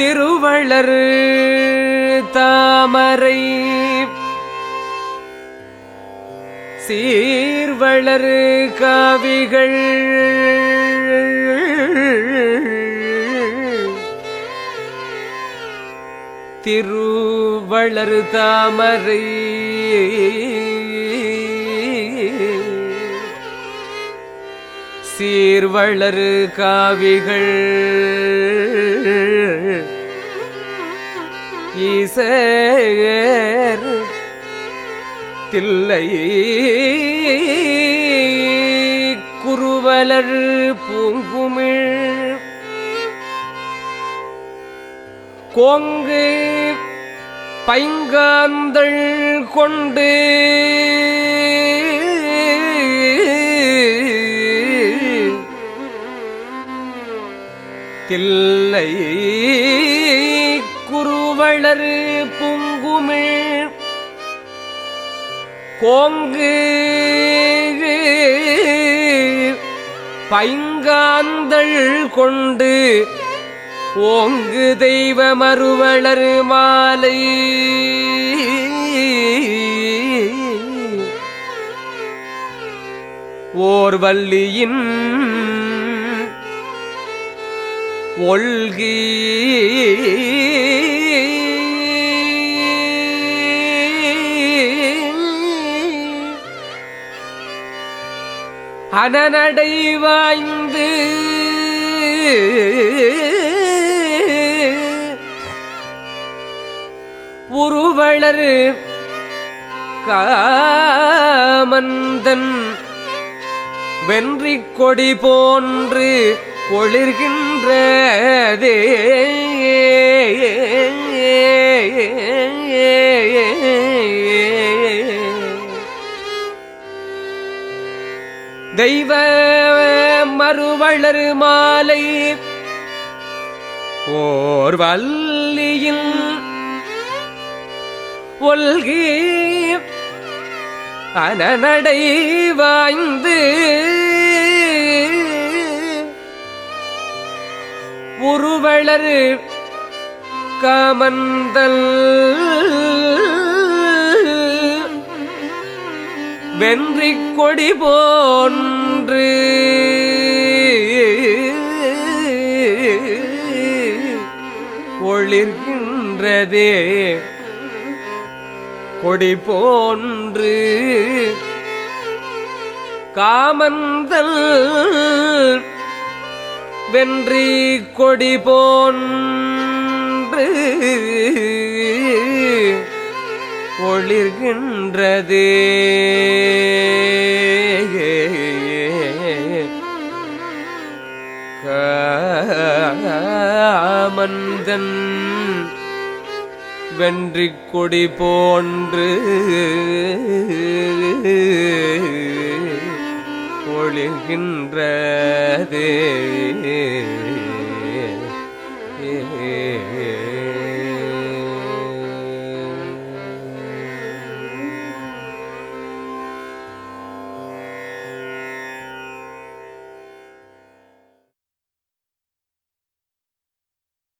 திருவளர் தாமரை. சீர்வளர் காவிகள். திருவளர் தாமரை. சீர்வளரு காவிகள். ஈசேர் தில்லை குருவலர் பூங்குமிழ். கோங்கு பைங்காந்தள் கொண்டு தில்லை குருவளர் பூங்குமிழ் கோங்கு பைங்காந்தள் கொண்டு ஓங்கு தெய்வ மறுவளர் மாலை. ஓர் வள்ளியின் ஒல்கி. அனநடை வாய்ந்து. உருவளர் காமந்தன் வென்றிக் கொடி போன்று ஒளிர்கின்றதே தெய்வ மறுவளர் மாலை ஓர் வல்லியில் ஒல்கி அனநடை வாய்ந்து உருவளர் காமந்தல். வென்றி கொடி போன்று. ஒளிர்கின்றதே. கொடி போன்று. காமந்தல். வென்றி கொடி போன்று ஒளிர்கின்றதே. காமந்தன் வென்றி கொடி போன்று ஒழுகின்றது